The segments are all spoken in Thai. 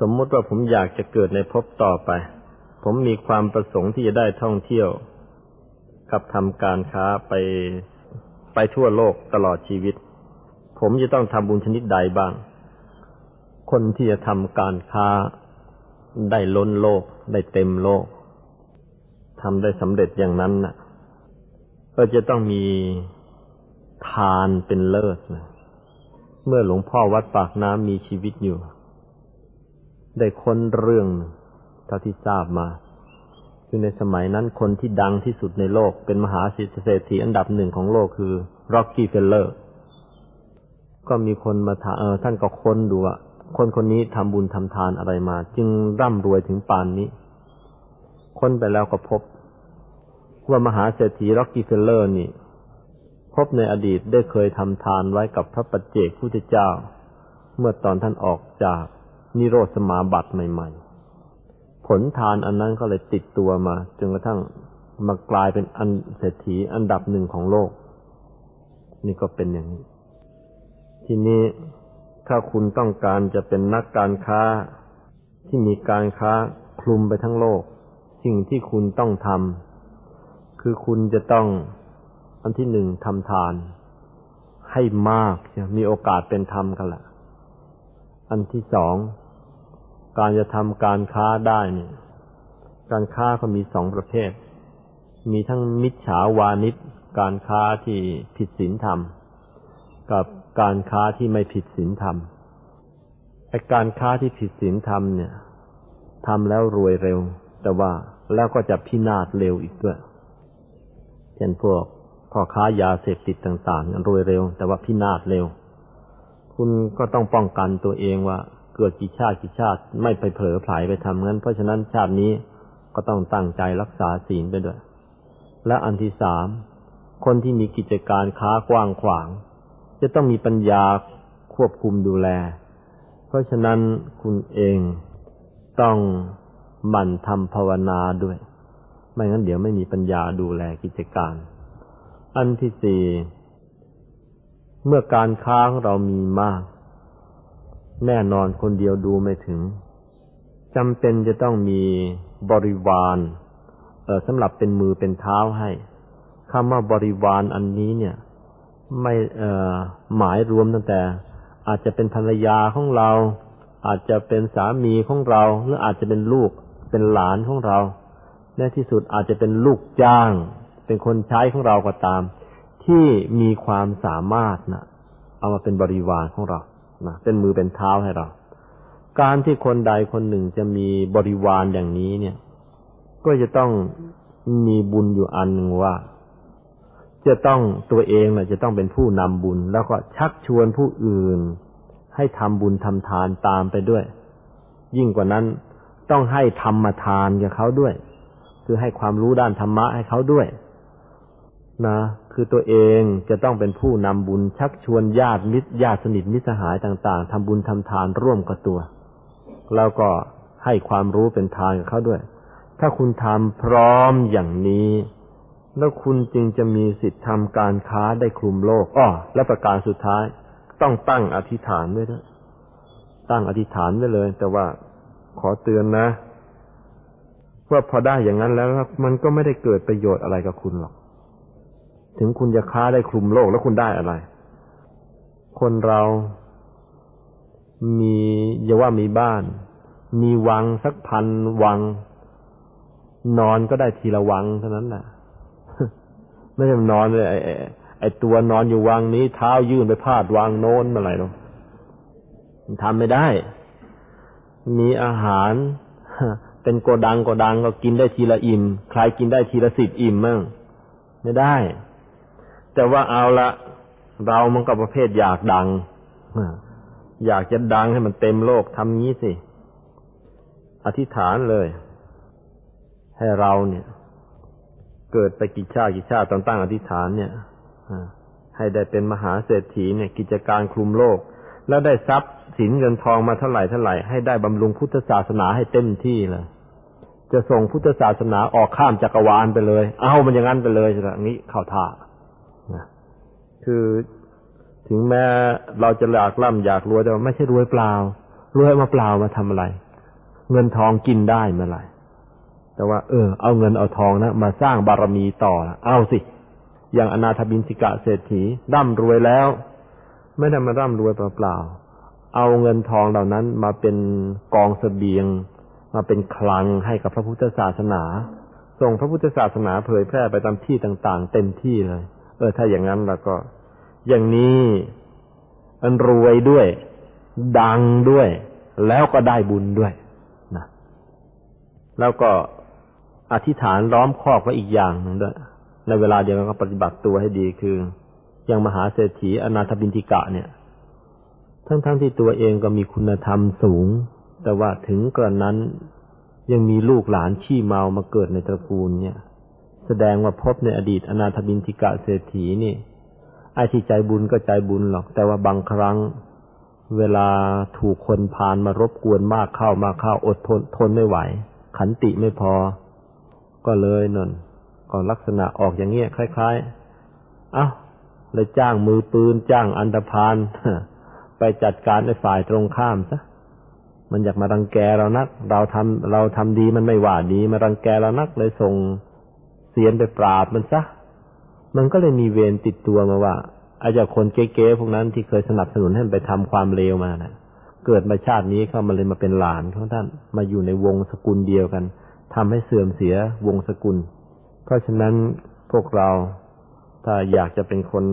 สมมติว่าผมอยากจะเกิดในภพต่อไป ผมมีความประสงค์ที่จะได้ท่องเที่ยว กับทำการค้าไปไปทั่วโลกตลอดชีวิต ผมจะต้องทำบุญชนิดใดบ้าง คนที่จะทำการค้าได้ล้นโลก ได้เต็มโลกทำได้สำเร็จอย่างนั้นน่ะ ก็จะต้องมีทานเป็นเลิศนะเมื่อหลวงพ่อวัดปากน้ำมีชีวิตอยู่ ได้ค้นเรื่องเท่าที่ทราบมาคือในสมัยนั้นคนที่ดังที่สุดในโลกเป็นมหาเศรษฐีอันดับหนึ่งของโลกคือร็อกกี้เฟลเลอร์ก็มีคนมาถามเออท่านก็ค้นดูว่าคนคนนี้ทำบุญทำทานอะไรมา จึงร่ำรวยถึงปานนี้ ค้นไปแล้วก็พบ ว่ามหาเศรษฐีร็อกกี้เฟลเลอร์นี่ พบในอดีตได้เคยทำทานไว้กับพระปัจเจกพุทธเจ้า เมื่อตอนท่านออกจาก นิโรธสมาบัติใหม่ ๆ ผลทานอันนั้นก็เลยติดตัวมาจนกระทั่งมากลายเป็นอันเศรษฐีอันดับหนึ่งของโลก นี่ก็เป็นอย่างนี้ ทีนี้ถ้าคุณต้องการจะเป็นนักการค้าที่มีการค้าคลุมไปทั้งโลก สิ่งที่คุณต้องทำคือคุณจะต้องอันที่หนึ่งทำทาน ให้มากจะมีโอกาสเป็นธรรมกันละอันที่สอง การจะทำการค้าได้เนี่ยการค้าก็มีสองประเภท มีทั้งมิจฉาวานิชการค้าที่ผิดศีลธรรม กับการค้าที่ไม่ผิดศีลธรรมไอการค้าที่ผิดศีลธรรมเนี่ยทำแล้วรวยเร็ว แต่ว่าแล้วก็จะพินาศเร็วอีกด้วยเช่นพวกพ่อค้ายาเสพติดต่างๆรวยเร็ว แต่ว่าพินาศเร็ว คุณก็ต้องป้องกันตัวเองว่า เกิดกี่ชาติกี่ชาติไม่ไปเผลอไผลไปทำงั้น เพราะฉะนั้นชาตินี้ก็ต้องตั้งใจรักษาศีลไปด้วย และอันที่สามคนที่มีกิจการค้ากว้างขวาง จะต้องมีปัญญาควบคุมดูแล เพราะฉะนั้นคุณเองต้องหมั่นทำภาวนาด้วย ไม่งั้นเดี๋ยวไม่มีปัญญาดูแลกิจการ อันที่สี่เมื่อการค้าของเรามีมาก แน่นอนคนเดียวดูไม่ถึงจำเป็นจะต้องมีบริวารเออสำหรับเป็นมือเป็นเท้าให้คำว่าบริวารอันนี้เนี่ย ไม่เออหมายรวมตั้งแต่ อาจจะเป็นภรรยาของเรา อาจจะเป็นสามีของเรา หรืออาจจะเป็นลูกเป็นหลานของเราในที่สุดอาจจะเป็นลูกจ้าง เป็นคนใช้ของเราก็ตาม ที่มีความสามารถนะเอามาเป็นบริวารของเรา นะเป็นมือเป็นเท้าให้เรา การที่คนใดคนหนึ่งจะมีบริวารอย่างนี้เนี่ย ก็จะต้องมีบุญอยู่อันหนึ่งว่า จะต้องตัวเองนะจะต้องเป็นผู้นำบุญ แล้วก็ชักชวนผู้อื่น ให้ทำบุญทำทานตามไปด้วย ยิ่งกว่านั้นต้องให้ธรรมทานกับเขาด้วย คือให้ความรู้ด้านธรรมะให้เขาด้วย นะคือตัวเองจะต้องเป็นผู้นำบุญชักชวนญาติมิตรญาติสนิทมิตรสหายต่างๆทำบุญทำทานร่วมกับตัว แล้วก็ให้ความรู้เป็นทานกับเขาด้วย ถ้าคุณทำพร้อมอย่างนี้ แล้วคุณจึงจะมีสิทธิ์ทำการค้าได้คลุมโลกอ้อและประการสุดท้าย ต้องตั้งอธิษฐานไว้ด้วยตั้งอธิษฐานไว้เลย แต่ว่าขอเตือนนะว่าพอได้อย่างนั้นแล้วมันก็ไม่ได้เกิดประโยชน์อะไรกับคุณหรอก ถึงคุณจะค้าได้คลุมโลกแล้วคุณได้อะไร คนเรามีอย่าว่ามีบ้าน มีวังสักพันวัง นอนก็ได้ทีละวังเท่านั้นแหละไม่ใช่นอนเลยไอ้ไอ้ตัวนอนอยู่วังนี้ เท้ายื่นไปพาดวางโน้นอะไรหรอกทำไม่ได้ มีอาหาร เป็นโกดังโกดังก็กินได้ทีละอิ่ม ใครกินได้ทีละสิบอิ่มมั่งไม่ได้ แต่ว่าเอาละเรามันก็ประเภทอยากดังอยากจะดังให้มันเต็มโลกทำงี้สิ อธิษฐานเลย ให้เราเนี่ย เกิดไปกี่ชาติชาติตอนตั้งอธิษฐานเนี่ยให้ได้เป็นมหาเศรษฐีเนี่ย กิจการคลุมโลก แล้วได้ทรัพย์สินเงินทองมาเท่าไหร่เท่าไหร่ให้ได้บำรุงพุทธศาสนาให้เต็มที่เลยจะส่งพุทธศาสนาออกข้ามจักรวาลไปเลย เอามันอย่างนั้นไปเลยอย่างนี้เข้าท่า คือถึงแม้เราจะอยากร่ำอยากรวยแต่ไม่ใช่รวยเปล่ารวยมาเปล่ามาทำอะไร เงินทองกินได้เมื่อไหร่แต่ว่าเออเอาเงินเอาทองนะมาสร้างบารมีต่อเอาสิ อย่างอนาถบินสิกะเศรษฐีร่ำรวยแล้ว ไม่ได้มาร่ำรวยเปล่าๆเอาเงินทองเหล่านั้นมาเป็นกองสเสบียง มาเป็นคลังให้กับพระพุทธศาสนา ส่งพระพุทธศาสนาเผยแพร่ไปตามที่ต่าง ๆ เต็มที่เลย เออถ้าอย่างนั้นแล้วก็ อย่างนี้อันรวยด้วย ดังด้วย แล้วก็ได้บุญด้วยนะแล้วก็อธิษฐานล้อมครอบไว้อีกอย่างหนึ่งด้วย ในเวลาเดียวกันก็ปฏิบัติตัวให้ดีคือ อย่างมหาเศรษฐีอนาถบินติกะเนี่ย ทั้งๆทที่ตัวเองก็มีคุณธรรมสูง แต่ว่าถึงกระนั้นยังมีลูกหลานขี้เมามาเกิดในตระกูลเนี่ย แสดงว่าพบในอดีตอนาถบินติกะเศรษฐีนี่ไอ้ที่ใจบุญก็ใจบุญหรอก แต่ว่าบางครั้งเวลาถูกคนพานมารบกวนมากเข้ามาเข้าอดทนทนไม่ไหว ขันติไม่พอ ก็เลยนนก็ลักษณะออกอย่างเงี้ยคล้าย ๆ เอ้าเลยจ้างมือปืนจ้างอันธพาลไปจัดการในฝ่ายตรงข้ามซะมันอยากมารังแกเรานัก เราทำเราทำดีมันไม่หว่าดี มารังแกเรานักเลยส่ง เสียนไปปราบมันซะ มันก็เลยมีเวรติดตัวมาว่าอาจจะคนเก๊ๆพวกนั้นที่เคยสนับสนุนให้ไปทำความเลวมานะเกิดมาชาตินี้เข้ามาเลยมาเป็นหลานของท่านมาอยู่ในวงสกุลเดียวกันทำให้เสื่อมเสียวงศกุล เพราะฉะนั้นพวกเราถ้าอยากจะเป็นคน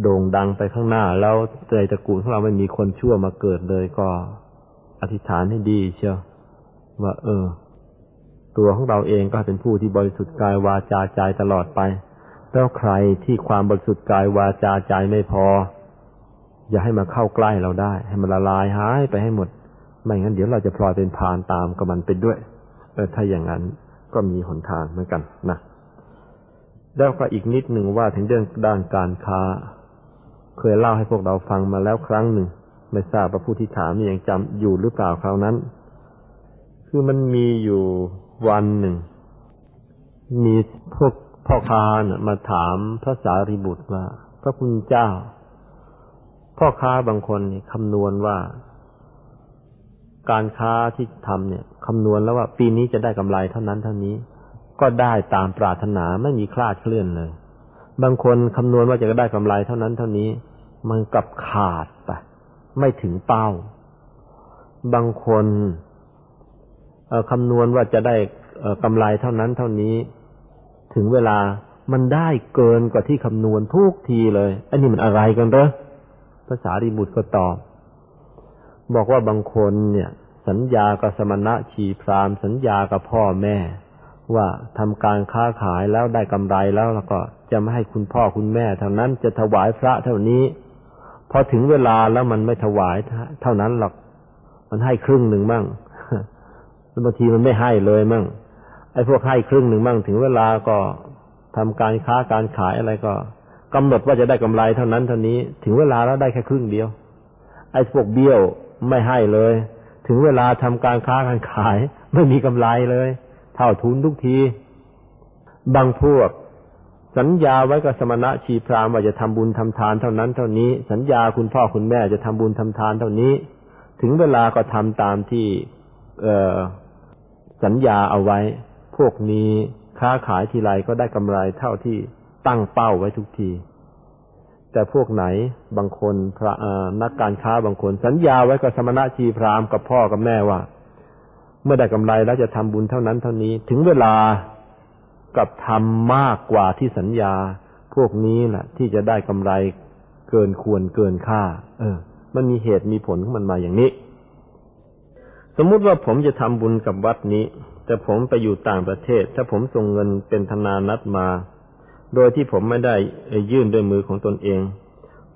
โด่งดังไปข้างหน้า แล้วในตระกูลของเราไม่มีคนชั่วมาเกิดเลยก็อธิษฐานให้ดีเชียวว่า เออ ตัวของเราเองก็เป็นผู้ที่บริสุทธิ์กายวาจาใจตลอดไป แล้วใครที่ความบริสุทธิ์กายวาจาใจไม่พอ อย่าให้มาเข้าใกล้เราได้ ให้มันละลายหายไปให้หมด ไม่งั้นเดี๋ยวเราจะพลอยเป็นพานตามกับมันไปด้วยเออถ้าอย่างนั้นก็มีหนทางเหมือนกันนะแล้วก็อีกนิดหนึ่งว่าถึงเรื่องด้านการค้า เคยเล่าให้พวกเราฟังมาแล้วครั้งหนึ่ง ไม่ทราบว่าผู้ที่ถามยังจำอยู่หรือเปล่าคราวนั้น คือมันมีอยู่ วันหนึ่ง มีพวกพ่อค้านะมาถามพระสารีบุตรว่า พระคุณเจ้า พ่อค้าบางคนคำนวณว่า การค้าที่ทำเนี่ยคำนวณแล้วว่า ปีนี้จะได้กำไรเท่านั้นเท่านี้ ก็ได้ตามปรารถนาไม่มีคลาดเคลื่อนเลย บางคนคำนวณว่าจะได้กำไรเท่านั้นเท่านี้ มันกลับขาดไปไม่ถึงเป้า บางคน คำนวณว่าจะได้กำไรเท่านั้นเท่านี้ ถึงเวลามันได้เกินกว่าที่คำนวณทุกทีเลยอันนี้มันอะไรกันเรอภาษาริบุตรก็ตอบ บอกว่าบางคนเนี่ย สัญญากับสมณะชีพรามสัญญากับพ่อแม่ ว่าทำการค้าขายแล้วได้กำไรแล้วแล้วก็จะไม่ให้คุณพ่อคุณแม่ เท่านั้นจะถวายพระเท่านี้ พอถึงเวลาแล้วมันไม่ถวายเท่านั้นหรอก มันให้ครึ่งหนึ่งมั่ง บางทีมันไม่ให้เลยมั่ง ไอ้พวกให้ครึ่งหนึ่งมั่งถึงเวลาก็ทำการค้าการขายอะไรก็กำหนดว่าจะได้กำไรเท่านั้นเท่านี้ ถึงเวลาแล้วได้แค่ครึ่งเดียว ไอ้พวกเบี้ยวไม่ให้เลย ถึงเวลาทำการค้าการขาย ไม่มีกำไรเลย เท่าทุนทุกที บางพวก สัญญาไว้กับสมณะชีพรามว่าจะทำบุญทำทานเท่านั้นเท่านี้ สัญญาคุณพ่อคุณแม่จะทำบุญทำทานเท่านี้ ถึงเวลาก็ทำตามที่ เออ สัญญาเอาไว้ พวกนี้ค้าขายทีไรก็ได้กำไรเท่าที่ตั้งเป้าไว้ทุกที แต่พวกไหนบางคนพระนักการค้าบางคน สัญญาไว้กับสมณะชีพรามกับพ่อกับแม่ว่า เมื่อได้กำไรแล้วจะทำบุญเท่านั้นเท่านี้ ถึงเวลากับทำมากกว่าที่สัญญา พวกนี้แหละที่จะได้กำไรเกินควรเกินค่า เออ มันมีเหตุมีผลของมันมาอย่างนี้ สมมุติว่าผมจะทำบุญกับวัดนี้ แต่ผมไปอยู่ต่างประเทศ ถ้าผมส่งเงินเป็นธนานัดมา โดยที่ผมไม่ได้ยื่นด้วยมือของตนเอง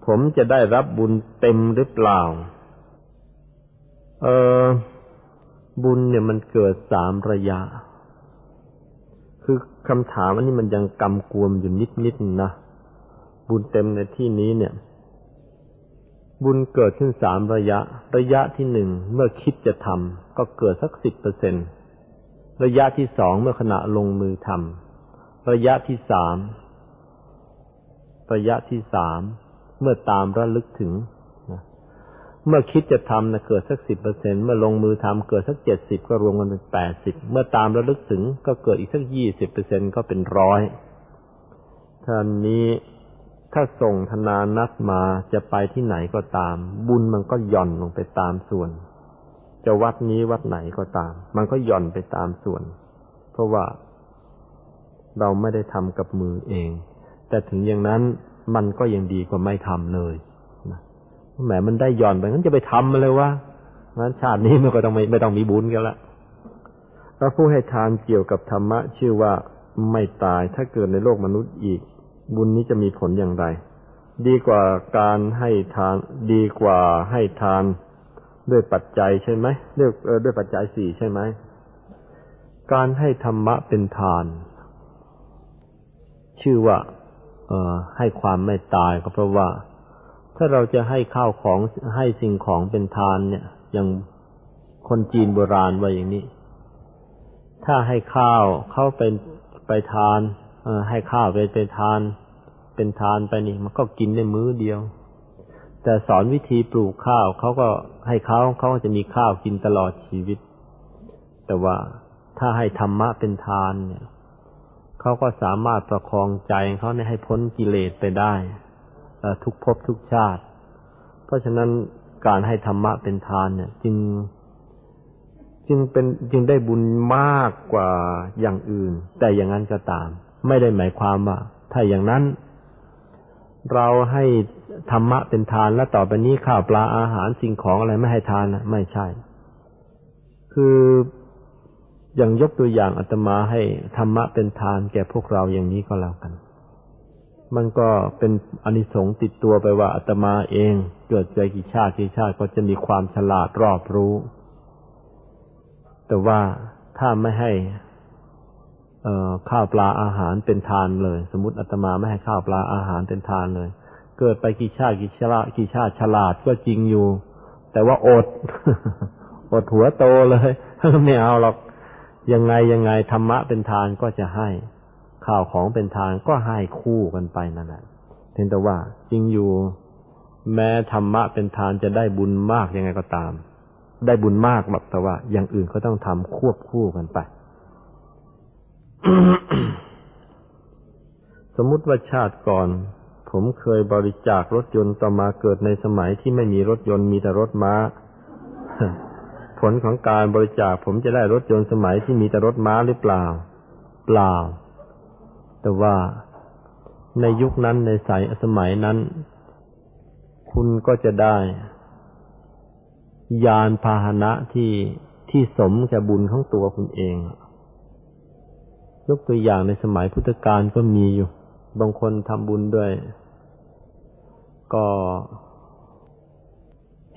ผมจะได้รับบุญเต็มหรือเปล่า เออบุญเนี่ยมันเกิดสามระยะ คือคำถามอันนี้มันยังกำกวมอยู่นิดๆนะบุญเต็มในที่นี้เนี่ย บุญเกิดขึ้นสามระยะ ระยะที่หนึ่งเมื่อคิดจะทำก็เกิดสักสิบเปอร์เซ็นระยะที่สองเมื่อขณะลงมือทำระยะที่สามระยะที่สามเมื่อตามระลึกถึงนะเมื่อคิดจะทำนะเกิดสักสิบเปอร์เซ็นเมื่อลงมือทำเกิดสักเจ็ดสิบก็รวมกันเป็นแปดสิบเมื่อตามระลึกถึงก็เกิดอีกสักยี่สิบเปอร์เซ็นก็เป็นร้อยท่านนี้ ถ้าส่งธนานัดมาจะไปที่ไหนก็ตาม บุญมันก็หย่อนลงไปตามส่วน จะวัดนี้วัดไหนก็ตาม มันก็หย่อนไปตามส่วน เพราะว่า เราไม่ได้ทำกับมือเอง แต่ถึงอย่างนั้นมันก็ยังดีกว่าไม่ทำเลยนะแหมมันได้หย่อนไปงั้นจะไปทำมาเลยวะงั้นชาตินี้มันก็ต้องไม่ไม่ต้องมีบุญกันละพระผู้ให้ทานเกี่ยวกับธรรมะ ชื่อว่าไม่ตายถ้าเกิดในโลกมนุษย์อีก บุญนี้จะมีผลอย่างไร ดีกว่าการให้ทาน ดีกว่าให้ทาน ด้วยปัจจัยใช่ไหมด้วยด้วยปัจจัยสี่ใช่ไหมการให้ธรรมะเป็นทาน ชื่อว่า เอ่อ ให้ความไม่ตายก็เพราะว่า ถ้าเราจะให้ข้าวของให้สิ่งของเป็นทานเนี่ย อย่างคนจีนโบราณว่าอย่างนี้ ถ้าให้ข้าวเข้าเป็นไปทาน ให้ข้าวไปไปทาน เป็นทานไปนี่ มันก็กินในมื้อเดียว แต่สอนวิธีปลูกข้าวเขาก็ให้เขาเขาก็จะมีข้าวกินตลอดชีวิต แต่ว่าถ้าให้ธรรมะเป็นทานเนี่ยเขาก็สามารถประคองใจเขาให้พ้นกิเลสไปได้ทุกภพทุกชาติ เพราะฉะนั้นการให้ธรรมะเป็นทานเนี่ย จึง จึงเป็นจึงได้บุญมากกว่าอย่างอื่น แต่อย่างนั้นก็ตาม ไม่ได้หมายความว่า ถ้าอย่างนั้น เราให้ธรรมะเป็นทานแล้วต่อไปนี้ข้าวปลาอาหารสิ่งของอะไรไม่ให้ทานนะไม่ใช่ คืออย่างยกตัวอย่างอาตมาให้ธรรมะเป็นทานแก่พวกเราอย่างนี้ก็แล้วกัน มันก็เป็นอนิสงส์ติดตัวไปว่าอาตมาเอง เกิดใจกี่ชาติกี่ชาติก็จะมีความฉลาดรอบรู้ แต่ว่าถ้าไม่ให้ ข้าวปลาอาหารเป็นทานเลย สมมติอาตมาไม่ให้ข้าวปลาอาหารเป็นทานเลย เกิดไปกี่ชาติกี่ชาติกี่ชาติฉลาดก็จริงอยู่ แต่ว่าอด อดหัวโตเลยไม่เอาหรอกยังไงยังไงธรรมะเป็นทานก็จะให้ข่าวของเป็นทานก็ให้คู่กันไปนั่นแหละเพียงแต่ว่าจริงอยู่ แม้ธรรมะเป็นทานจะได้บุญมากยังไงก็ตาม ได้บุญมากแบบแต่ว่าอย่างอื่นเขาต้องทำควบคู่กันไป สมมติว่าชาติก่อน ผมเคยบริจาครถยนต์ต่อมาเกิดในสมัยที่ไม่มีรถยนต์มีแต่รถม้า ผลของการบริจาคผมจะได้รถยนต์สมัยที่มีแต่รถม้าหรือเปล่า เปล่า แต่ว่าในยุคนั้นในสายสมัยนั้น คุณก็จะได้ ยานพาหนะที่ที่สมแกับบุญของตัวคุณเอง ยกตัวอย่างในสมัยพุทธกาลก็มีอยู่ บางคนทำบุญด้วย ก็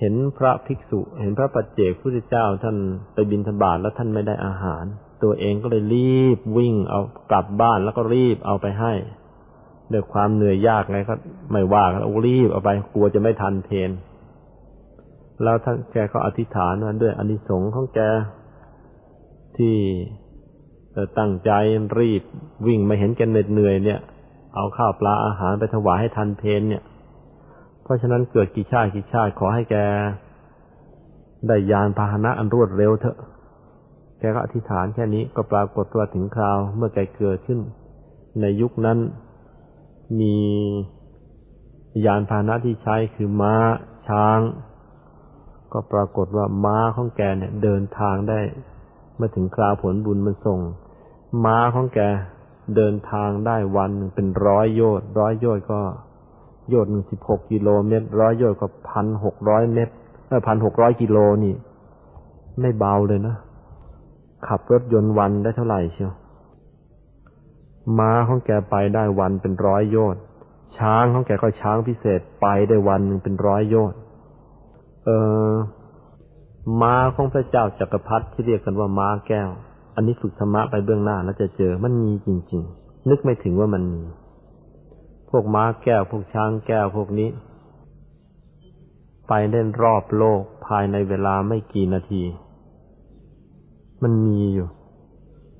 เห็นพระภิกษุ เห็นพระปัจเจกพุทธเจ้าท่านไปบิณฑบาตแล้วท่านไม่ได้อาหาร ตัวเองก็เลยรีบวิ่งเอากลับบ้านแล้วก็รีบเอาไปให้ด้วยความเหนื่อยยากไงก็ไม่ว่ากันเอารีบเอาไปกลัวจะไม่ทันเพนแล้วท่านแกก็อธิษฐานว่าด้วยอนิสงส์ของแกที่ ตั้งใจรีบวิ่งมาเห็นแกเหน็ดเหนื่อยเนี่ย เอาข้าวปลาอาหารไปถวายให้ทันเพนเนี่ย เพราะฉะนั้นเกิดกี่ชาติกี่ชาติขอให้แกได้ยานพาหนะอันรวดเร็วเถอะ แกก็อธิษฐานแค่นี้ก็ปรากฏว่าถึงคราวเมื่อแกเกิดขึ้น ในยุคนั้นมียานพาหนะที่ใช้คือม้าช้าง ก็ปรากฏว่าม้าของแกเนี่ยเดินทางได้เมื่อถึงคราวผลบุญมันส่ง ม้าของแกเดินทางได้วันหนึ่งเป็นร้อยโยชน์ร้อยโยชน์ก็ โยชน์หนึ่งสิบหกกิโลเมตร ร้อยโยชน์ก็พันหกร้อยเมตรเออพันหกร้อยกิโลนี่ ไม่เบาเลยนะขับรถยนต์วันได้เท่าไหร่เชียวม้าของแกไปได้วันเป็นร้อยโยชน์ช้างของแกก็ช้างพิเศษไปได้วันหนึ่งเป็นร้อยโยชน์เออม้าของพระเจ้าจักรพรรดิที่เรียกกันว่าม้าแก้ว อันนี้ฝึกธรรมะไปเบื้องหน้าแล้วจะเจอมันมีจริง ๆ นึกไม่ถึงว่ามันมี พวกม้าแก้วพวกช้างแก้วพวกนี้ ไปเล่นรอบโลกภายในเวลาไม่กี่นาที มันมีอยู่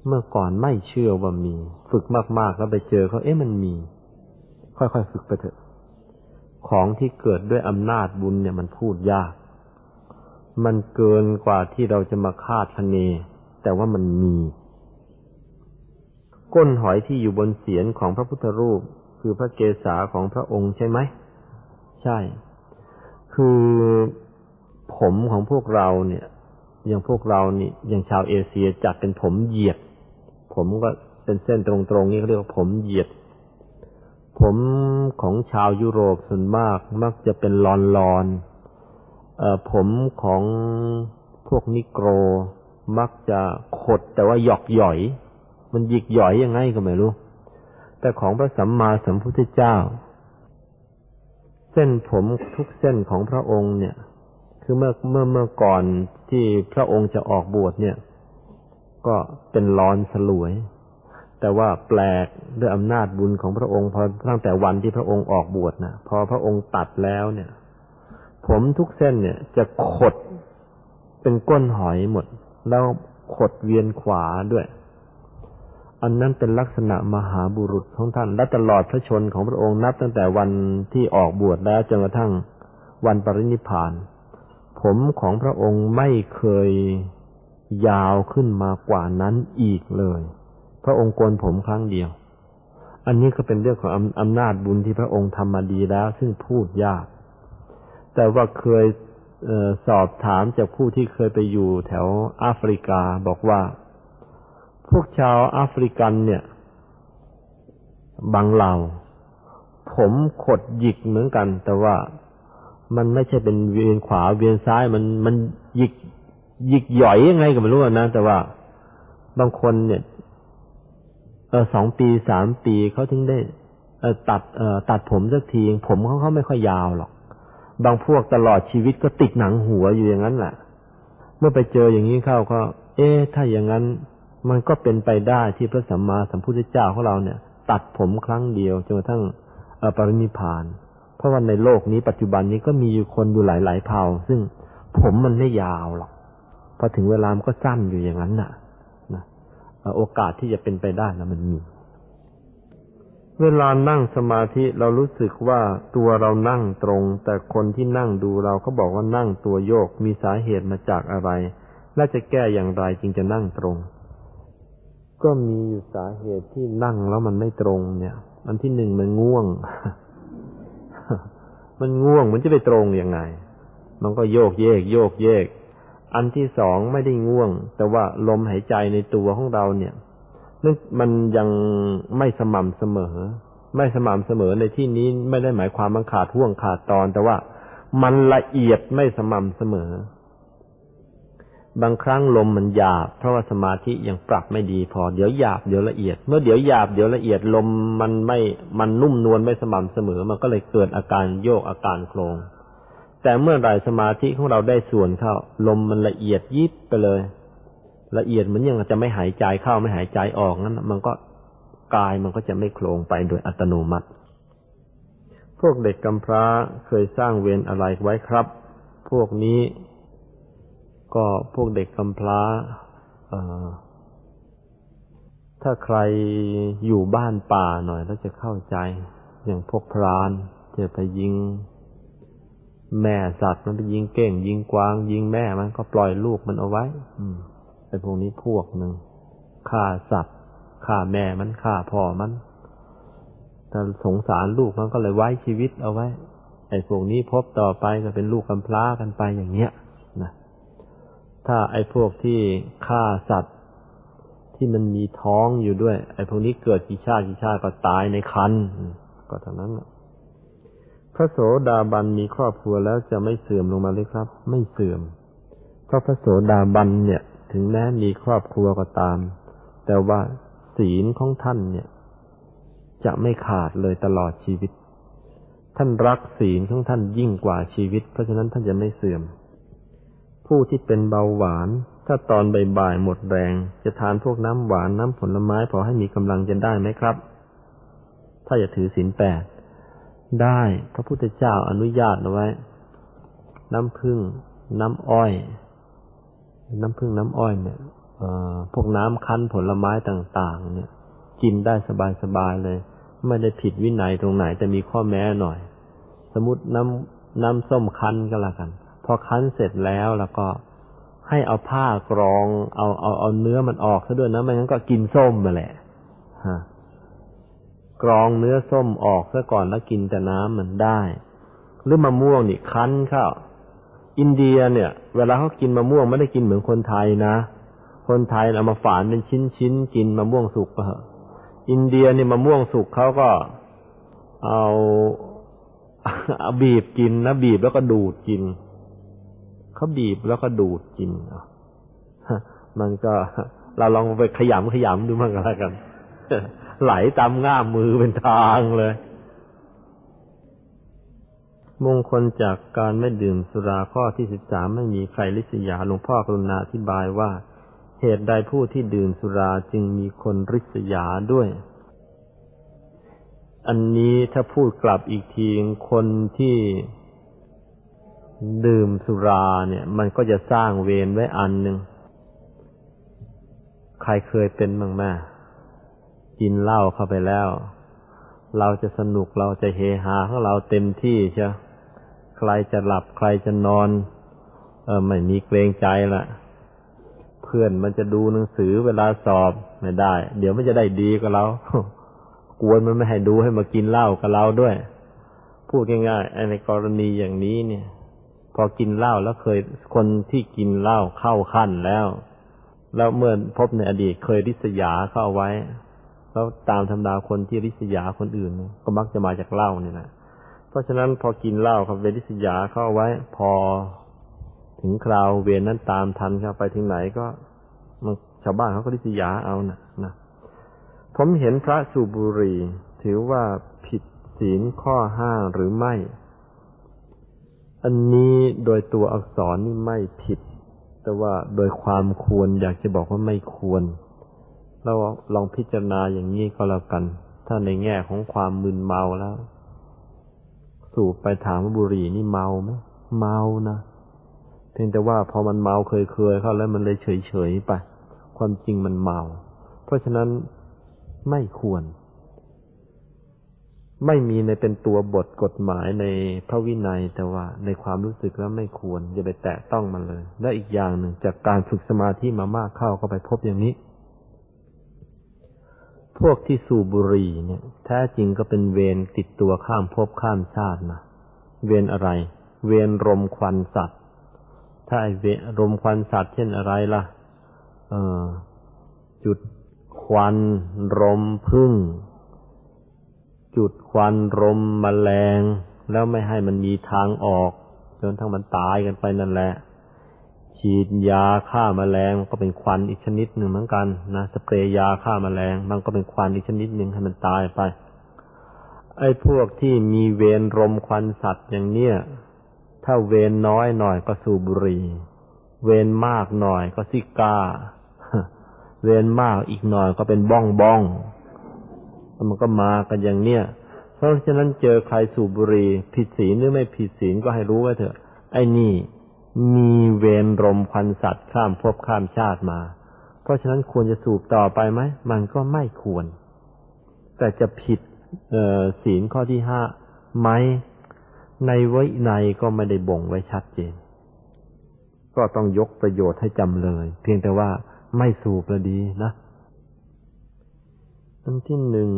เมื่อก่อนไม่เชื่อว่ามี ฝึกมากๆแล้วไปเจอเขาเอ๊ะมันมี ค่อยๆฝึกไปเถอะ ของที่เกิดด้วยอำนาจบุญเนี่ยมันพูดยาก มันเกินกว่าที่เราจะมาคาดคะเน แต่ว่ามันมี ก้นหอยที่อยู่บนเสียนของพระพุทธรูป คือพระเกศาของพระองค์ใช่ไหม ใช่ คือผมของพวกเราเนี่ย อย่างพวกเรานี่อย่างชาวเอเชียจัดเป็นผมเหยียด ผมก็เป็นเส้นตรงๆนี่เขาเรียกว่าผมเหยียด ผมของชาวยุโรปส่วนมากมักจะเป็นลอนลอนผมของพวกนิโกร มักจะขดแต่ว่าหยอกหย่อย มันหยิกหย่อยยังไงก็ไม่รู้ แต่ของพระสัมมาสัมพุทธเจ้า เส้นผมทุกเส้นของพระองค์เนี่ย คือเมื่อเมื่อเมื่อก่อนที่พระองค์จะออกบวชเนี่ย ก็เป็นร้อนสลวย แต่ว่าแปลกด้วยอำนาจบุญของพระองค์พอตั้งแต่วันที่พระองค์ออกบวชนะพอพระองค์ตัดแล้วเนี่ย ผมทุกเส้นเนี่ยจะขดเป็นก้นหอยหมด แล้วขดเวียนขวาด้วย อันนั้นเป็นลักษณะมหาบุรุษของท่าน และตลอดพระชนของพระองค์นับตั้งแต่วันที่ออกบวชแล้วจนกระทั่งวันปรินิพาน ผมของพระองค์ไม่เคยยาวขึ้นมากว่านั้นอีกเลย พระองค์โกนผมครั้งเดียว อันนี้ก็เป็นเรื่องของอำอำนาจบุญที่พระองค์ทำมาดีแล้ว ซึ่งพูดยาก แต่ว่าเคย สอบถามจากผู้ที่เคยไปอยู่แถวแอฟริกาบอกว่า พวกชาวแอฟริกันเนี่ย บางเหล่า ผมขดหยิกเหมือนกัน แต่ว่ามันไม่ใช่เป็นเวียนขวาเวียนซ้ายมันมันหยิกหยิกหย่อยยังไงก็ไม่รู้นะ แต่ว่าบางคนเนี่ยเออสองปีสามปีเขาถึงได้ เออตัดเออตัดผมสักที ผมเขาเขาไม่ค่อยยาวหรอก บางพวกตลอดชีวิตก็ติดหนังหัวอยู่อย่างนั้นแหละเมื่อไปเจออย่างนี้เข้าก็ เอ๊ะถ้าอย่างนั้นมันก็เป็นไปได้ที่พระสัมมาสัมพุทธเจ้าของเราเนี่ย ตัดผมครั้งเดียวจนกระทั่งปรินิพานเพราะว่าในโลกนี้ปัจจุบันนี้ก็มีอยู่คนอยู่หลายๆเผ่า ซึ่งผมมันไม่ยาวหรอกพอถึงเวลามันก็สั้นอยู่อย่างนั้นน่ะนะโอกาสที่จะเป็นไปได้นะมันมี เวลานั่งสมาธิเรารู้สึกว่าตัวเรานั่งตรง แต่คนที่นั่งดูเราก็บอกว่านั่งตัวโยกมีสาเหตุมาจากอะไร และจะแก้อย่างไรจึงจะนั่งตรง ก็มีอยู่สาเหตุที่นั่งแล้วมันไม่ตรงเนี่ยอันที่หนึ่งมันง่วง มันง่วงมันจะไปตรงยังไง มันก็โยกเยก โยกเยก อันที่สองไม่ได้ง่วง แต่ว่าลมหายใจในตัวของเราเนี่ย นึกมันยังไม่สม่ำเสมอ ไม่สม่ำเสมอในที่นี้ไม่ได้หมายความมันขาดห่วงขาดตอน แต่ว่ามันละเอียดไม่สม่ำเสมอ บางครั้งลมมันหยาบ เพราะว่าสมาธิยังปรับไม่ดีพอเดี๋ยวหยาบเดี๋ยวละเอียด เมื่อเดี๋ยวหยาบเดี๋ยวละเอียดลมมันไม่มันนุ่มนวลไม่สม่ำเสมอ มันก็เลยเกิดอาการโยกอาการโครงแต่เมื่อไรสมาธิของเราได้ส่วนเข้า ลมมันละเอียดยิบไปเลย ละเอียดเหมือนยังจะไม่หายใจเข้าไม่หายใจออกนั้น มันก็กายมันก็จะไม่โครงไปโดยอัตโนมัติ พวกเด็กกำพร้าเคยสร้างเวรอะไรไว้ครับ พวกนี้ ก็พวกเด็กกำพร้าถ้าใครอยู่บ้านป่าหน่อยแล้วจะเข้าใจ อย่างพวกพรานจะไปยิง แม่สัตว์มันไปยิงเก่ง ยิงกวาง ยิงแม่มันก็ปล่อยลูกมันเอาไว้ อืม อ้พวกนี้พวกหนึ่งฆ่าสัตว์ฆ่าแม่มันฆ่าพ่อมันแต่สงสารลูกมันก็เลยไว้ชีวิตเอาไว้ ไอ้พวกนี้พบต่อไปก็เป็นลูกกำพร้ากันไปอย่างเงี้ยนะถ้าไอ้พวกที่ฆ่าสัตว์ ที่มันมีท้องอยู่ด้วย ไอ้พวกนี้เกิดกี่ชาติกี่ชาติก็ตายในคันก็เท่านั้นพระโสดาบันมีครอบครัวแล้วจะไม่เสื่อมลงมาเลยครับ ไม่เสื่อมเพราะพระโสดาบันเนี่ย ถึงแม้มีครอบครัวก็ตาม แต่ว่าศีลของท่านเนี่ย จะไม่ขาดเลยตลอดชีวิต ท่านรักศีลของท่านยิ่งกว่าชีวิต เพราะฉะนั้นท่านจะไม่เสื่อม ผู้ที่เป็นเบาหวาน ถ้าตอนบ่ายๆหมดแรง จะทานพวกน้ำหวานน้ำผลไม้พอให้มีกำลังจะได้ไหมครับ ถ้าจะถือศีลแปดได้พระพุทธเจ้าอนุญาตเอาไว้ น้ำพึ่ง น้ำอ้อย น้ำพึ่งน้ำอ้อยเนี่ยพวกน้ำคั้นผลไม้ต่างๆ เนี่ย กินได้สบายๆเลย ไม่ได้ผิดวินัยตรงไหน แต่มีข้อแม้หน่อย สมมติน้ำน้ำส้มคั้นก็แล้วกัน พอคั้นเสร็จแล้วแล้วก็ให้เอาผ้ากรองเอาเอาเอาเนื้อมันออกซะด้วยนะไม่งั้นก็กินส้มมาแหละฮะกรองเนื้อส้มออกซะก่อนแล้วกินแต่น้ำมันได้ หรือมะม่วงนี่คั้นเข้า อินเดียเนี่ย เวลาเขากินมะม่วงไม่ได้กินเหมือนคนไทยนะ คนไทยเอามาฝานเป็นชิ้นชิ้นกินมะม่วงสุกก็เหอะอินเดียนี่มะม่วงสุกเขาก็เอาเอาบีบกินนะบีบแล้วก็ดูดกินเขาบีบแล้วก็ดูดกินมันก็เราลองไปขยำขยำดูมั่งก็แล้วกัน ไหลตามง่ามมือเป็นทางเลย มงคลจากการไม่ดื่มสุราข้อที่สิบสามไม่มีใครลิษยาหลวงพ่อกรุณาอธิบายว่า เหตุใดผู้ที่ดื่มสุราจึงมีคนริษยาด้วย อันนี้ถ้าพูดกลับอีกทีคนที่ดื่มสุราเนี่ย มันก็จะสร้างเวรไว้อันหนึ่งใครเคยเป็นบ้างแม่กินเหล้าเข้าไปแล้ว เราจะสนุกเราจะเฮฮาของเราเต็มที่ใช่ ใครจะหลับใครจะนอน เออไม่มีเกรงใจละเพื่อนมันจะดูหนังสือเวลาสอบไม่ได้ เดี๋ยวมันจะได้ดีกับเรากวนมันไม่ให้ดูให้มากินเหล้ากับเราด้วย พูดง่ายๆในกรณีอย่างนี้เนี่ย พอกินเหล้าแล้วเคยคนที่กินเหล้าเข้าขั้นแล้ว แล้วเมื่อพบในอดีตเคยริษยาเข้าไว้ แล้วตามธรรมดาคนที่ริษยาคนอื่น ก็มักจะมาจากเหล้านี่แหละ เพราะฉะนั้นพอกินเหล้าครับเวริษยาเข้าไว้ พอถึงคราวเวรนั้นตามทันครับไปถึงไหนก็มันชาวบ้านเขาก็ริษยาเอานะนะผมเห็นพระสูบุรีถือว่าผิดศีลข้อห้าหรือไม่ อันนี้โดยตัวอักษรนี่ไม่ผิด แต่ว่าโดยความควรอยากจะบอกว่าไม่ควร เราลองพิจารณาอย่างนี้ก็แล้วกัน ถ้าในแง่ของความมึนเมาแล้ว สูบไปถามว่าบุหรี่นี่เมาไหมเมานะเพียงแต่ว่าพอมันเมาเคยเคยเข้าแล้วมันเลยเฉยเฉยไป ความจริงมันเมา เพราะฉะนั้นไม่ควร ไม่มีในเป็นตัวบทกฎหมายในพระวินัยแต่ว่าในความรู้สึกแล้วไม่ควรอย่าไปแตะต้องมันเลย และอีกอย่างหนึ่งจากการฝึกสมาธิมามากเข้าก็ไปพบอย่างนี้ พวกที่สูบบุหรี่เนี่ย แท้จริงก็เป็นเวรติดตัวข้ามภพข้ามชาตินะเวรอะไร เวรรมควันสัตว์ ถ้าไอเวรมควันสัตว์ เช่นอะไรล่ะ เออจุดควันรมพึ่ง จุดควันรมมแมลง แล้วไม่ให้มันมีทางออก จนทั้งมันตายกันไปนั่นแหละ ฉีดยาฆ่ามาแมลงก็เป็นควันอีกชนิดหนึ่งเหมือนกันนะสเปรย์ยาฆ่ามาแมลงมันก็เป็นควันอีกชนิดหนึ่งให้มันตายไป ไอ้พวกที่มีเวรรมควันสัตว์อย่างเนี้ยถ้าเวรน้อยหน่อยก็สูบบุหรี่เวรมากหน่อยก็ซิก้า เวรมากอีกหน่อยก็เป็นบ้องบ้องมันก็มากันอย่างเนี้ยเพราะฉะนั้นเจอใครสูบบุหรี่ผิดศีลหรือไม่ผิดศีลก็ให้รู้ไว้เถอะ ไอ้นี่ มีเวรรมควันสัตว์ข้ามภพข้ามชาติมา เพราะฉะนั้นควรจะสูบต่อไปไหม มันก็ไม่ควร แต่จะผิดศีลข้อที่ห้าไหม ในไว้ในก็ไม่ได้บ่งไว้ชัดเจน ก็ต้องยกประโยชน์ให้จำเลย เพียงแต่ว่าไม่สูบล้วดีนะอันที่หนึ่ง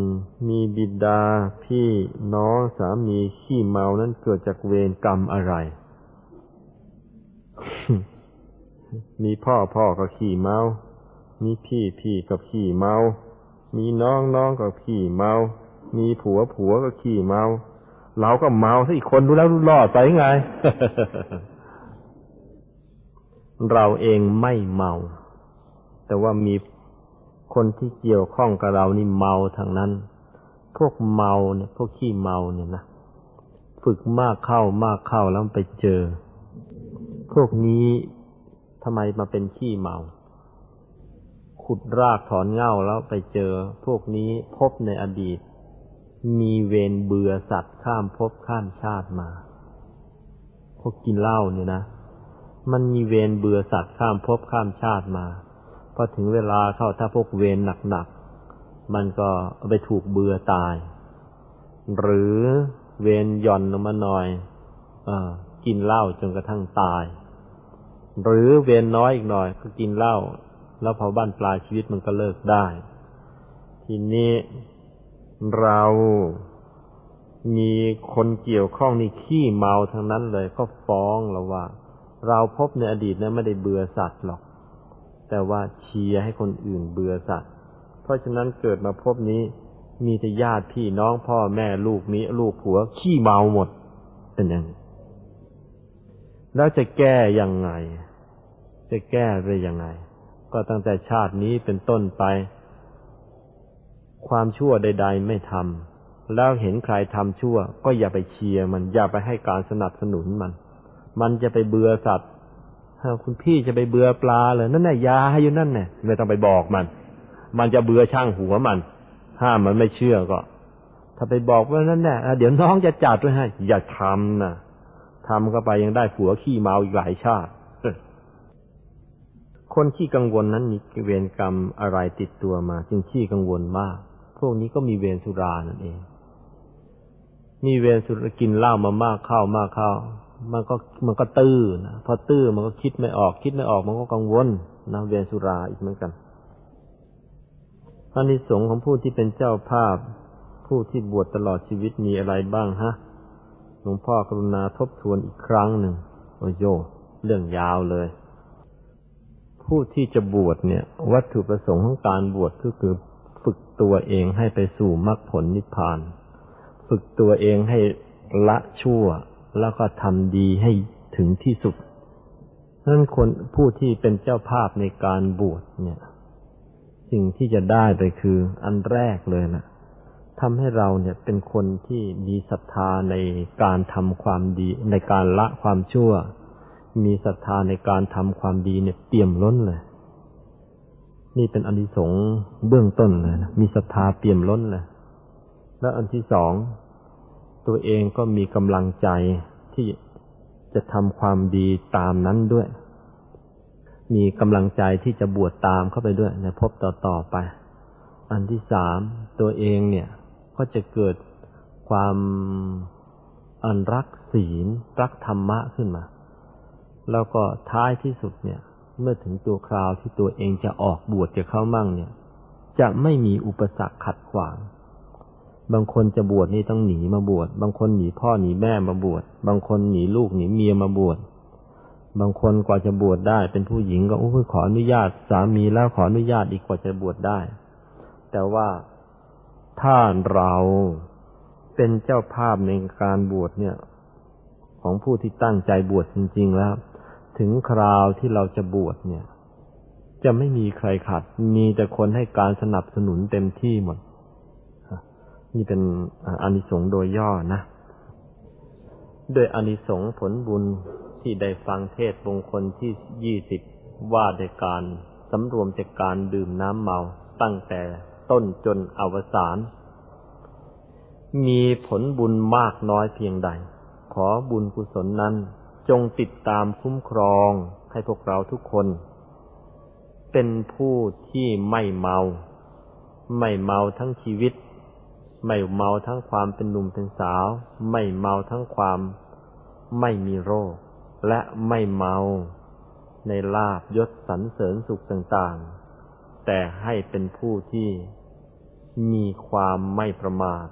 มีบิดาพี่น้องสามีขี้เมานั้นเกิดจากเวรกรรมอะไร มีพ่อพ่อก็ขี้เมา มีพี่พี่กับขี้เมา มีน้องน้องกับขี้เมา มีผัวผัวก็ขี้เมา เราก็เมาซะอีกคนดูแล้วรอดไปไง เราเองไม่เมา แต่ว่ามีคนที่เกี่ยวข้องกับเรานี่เมาทางนั้น พวกเมาเนี่ย พวกขี้เมาเนี่ยนะ ฝึกมากเข้ามากเข้าแล้วไปเจอ พวกนี้ ทำไมมาเป็นขี้เมา ขุดรากถอนเง่าแล้วไปเจอพวกนี้พบในอดีต มีเวรเบื่อสัตว์ข้ามภพข้ามชาติมา พวกกินเหล้าเนี่ยนะ มันมีเวรเบื่อสัตว์ข้ามภพข้ามชาติมาพอถึงเวลาเข้าถ้าพวกเวรหนักๆ มันก็ไปถูกเบื่อตาย หรือเวรหย่อนลงมาหน่อยอกินเหล้าจนกระทั่งตาย หรือเวรน้อยอีกหน่อยก็กินเหล้าแล้วพอบ้านปลายชีวิตมันก็เลิกได้ ทีนี้เรามีคนเกี่ยวข้องนี่ขี้เมาทั้งนั้นเลยก็ฟ้องเราว่า เราพบในอดีตนะไม่ได้เบื่อสัตว์หรอก แต่ว่าเชียร์ให้คนอื่นเบื่อสัตว์ เพราะฉะนั้นเกิดมาพบนี้ มีแต่ญาติพี่น้องพ่อแม่ลูกนี้ลูกผัวขี้เมาหมดเป็นอย่างนี้ แล้วจะแก้ยังไง จะแก้ไปยังไง ก็ตั้งแต่ชาตินี้เป็นต้นไป ความชั่วใด ๆ ไม่ทำแล้วเห็นใครทำชั่ว ก็อย่าไปเชียร์มันอย่าไปให้การสนับสนุนมัน มันจะไปเบื่อสัตว์คุณพี่จะไปเบื่อปลาเลยนั่นแหละยาให้อยู่นั่นแน่ไม่ต้องไปบอกมัน มันจะเบื่อช่างหัวมันห้ามมันไม่เชื่อก็ ถ้าไปบอกว่านั่นแน่เดี๋ยวน้องจะจัดด้วยให้อย่าทำนะ ทำเข้าไปยังได้ผัวขี้เมาอีกหลายชาติ คนขี้กังวลนั้นมีเวรกรรมอะไรติดตัวมา จึงขี้กังวลมาก พวกนี้ก็มีเวรสุรานั่นเอง มีเวรสุรกินเหล้ามามากเข้ามากเข้ามันก็มันก็ตื้อนะพอตื้อมันก็คิดไม่ออก คิดไม่ออกมันก็กังวลนะเวรสุราอีกเหมือนกันอานิสงส์ของผู้ที่เป็นเจ้าภาพ ผู้ที่บวชตลอดชีวิตมีอะไรบ้างฮะ หลวงพ่อกรุณาทบทวนอีกครั้งหนึ่งโอ้โยเรื่องยาวเลย ผู้ที่จะบวชเนี่ย วัตถุประสงค์ของการบวชก็คือฝึกตัวเองให้ไปสู่มรรคผลนิพพาน ฝึกตัวเองให้ละชั่ว แล้วก็ทำดีให้ถึงที่สุดนั้นคนผู้ที่เป็นเจ้าภาพในการบวชเนี่ย สิ่งที่จะได้ไปคืออันแรกเลยนะ ทำให้เราเนี่ยเป็นคนที่มีศรัทธาในการทำความดีในการละความชั่ว มีศรัทธาในการทำความดีเนี่ยเปี่ยมล้นเลย นี่เป็นอันที่สงเบื้องต้นเลยนะมีศรัทธาเปี่ยมล้นเลยและอันที่สองตัวเองก็มีกำลังใจที่จะทำความดีตามนั้นด้วย มีกำลังใจที่จะบวชตามเข้าไปด้วยในภพต่อๆไป อันที่สามตัวเองเนี่ย ก็จะเกิดความอันรักศีล รักธรรมะขึ้นมา แล้วก็ท้ายที่สุดเนี่ย เมื่อถึงตัวคราวที่ตัวเองจะออกบวชจะเข้ามั่งเนี่ย จะไม่มีอุปสรรคขัดขวาง บางคนจะบวชนี่ต้องหนีมาบวช บางคนหนีพ่อหนีแม่มาบวช บางคนหนีลูกหนีเมียมาบวช บางคนกว่าจะบวชได้ เป็นผู้หญิงก็อุ้ยขออนุญาตสามีแล้วขออนุญาตอีกกว่าจะบวชได้ แต่ว่า ถ้าเราเป็นเจ้าภาพในการบวชเนี่ย ของผู้ที่ตั้งใจบวชจริง ๆ แล้ว ถึงคราวที่เราจะบวชเนี่ย จะไม่มีใครขัดมีแต่คนให้การสนับสนุนเต็มที่หมดนี่เป็นอานิสงส์โดยย่อนะโดยอานิสงส์ผลบุญที่ได้ฟังเทศมงคลที่ยี่สิบว่าในการสำรวมจากการดื่มน้ำเมาตั้งแต่ ต้นจนอวสาน มีผลบุญมากน้อยเพียงใด ขอบุญกุศลนั้นจงติดตามคุ้มครองให้พวกเราทุกคน เป็นผู้ที่ไม่เมา ไม่เมาทั้งชีวิต ไม่เมาทั้งความเป็นหนุ่มเป็นสาว ไม่เมาทั้งความไม่มีโรค และไม่เมาในลาบยศสรรเสริญสุขต่างๆ แต่ให้เป็นผู้ที่มีความไม่ประมาท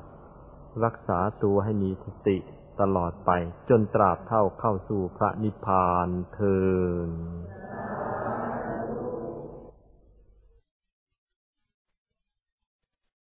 รักษาตัวให้มีสติตลอดไป จนตราบเท่าเข้าสู่พระนิพพานเทิน